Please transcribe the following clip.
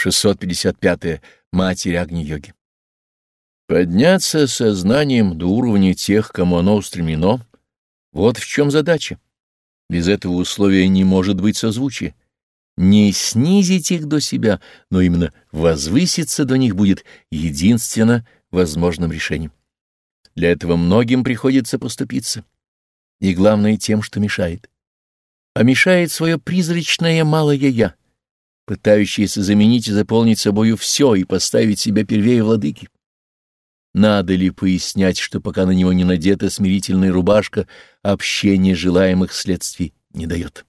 655. -е. Матерь Агни-йоги. Подняться сознанием до уровня тех, кому оно устремлено, вот в чем задача. Без этого условия не может быть созвучия. Не снизить их до себя, но именно возвыситься до них будет единственно возможным решением. Для этого многим приходится поступиться. И главное тем, что мешает. А мешает свое призрачное малое «я», пытающееся заменить и заполнить собою все и поставить себя первее владыки. Надо ли пояснять, что пока на него не надета смирительная рубашка, общение желаемых следствий не дает?